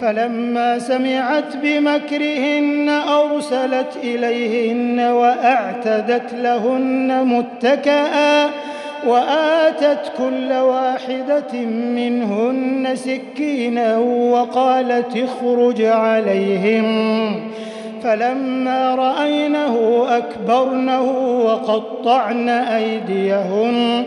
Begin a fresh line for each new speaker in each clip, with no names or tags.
فلما سمعت بمكرهن أرسلت إليهن وأعتدت لهن متكئا وآتت كل واحدة منهن سكينا وقالت اخرج عليهم. فلما رأينه أكبرنه وقطعن أيديهن.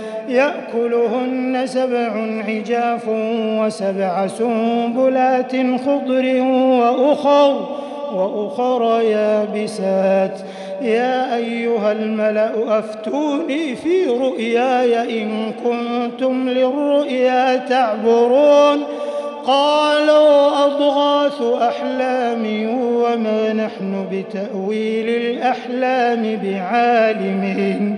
يأكلهن سبع عجاف وسبع سنبلات خضر وأخر وأخر يابسات. يا أيها الملأ أفتوني في رؤياي إن كنتم للرؤيا تعبرون. قالوا أضغاث أحلام وما نحن بتأويل الأحلام بعالمين.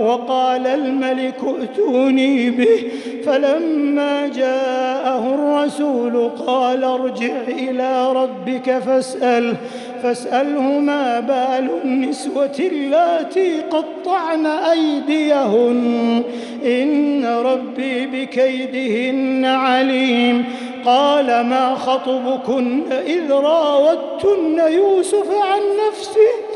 وقال الملك ائتوني به. فلما جاءه الرسول قال ارجع إلى ربك فاسأله فاسأله ما بال النسوة اللاتي قطعن أيديهن. إن ربي بكيدهن عليم. قال ما خطبكن إذ راوتن يوسف عن نفسه؟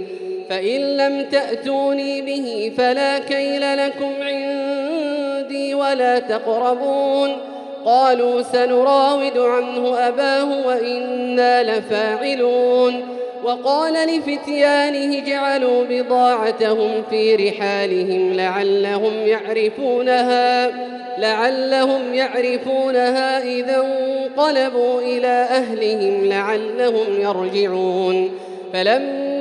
فإن لم تأتوني به فلا كيل لكم عندي ولا تقربون. قالوا سنراود عنه أباه وإنا لفاعلون. وقال لفتيانه جعلوا بضاعتهم في رحالهم لعلهم يعرفونها لعلهم يعرفونها إذا انقلبوا إلى أهلهم لعلهم يرجعون. فلما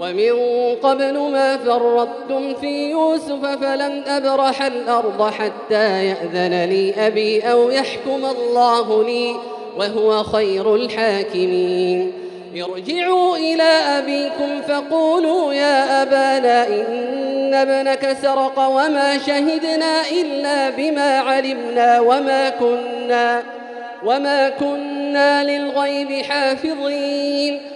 ومن قبل ما فرطتم في يوسف فلن أبرح الأرض حتى يأذن لي أبي أو يحكم الله لي وهو خير الحاكمين. ارجعوا إلى أبيكم فقولوا يا أبانا إن ابنك سرق وما شهدنا إلا بما علمنا وما كنا وما كنا للغيب حافظين.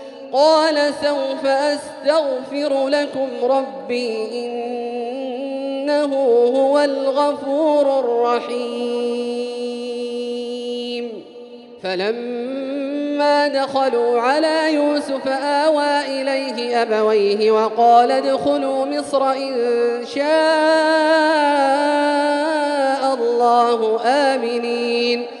قال سوف أستغفر لكم ربي إنه هو الغفور الرحيم. فلما دخلوا على يوسف آوى إليه أبويه وقال ادخلوا مصر إن شاء الله آمنين.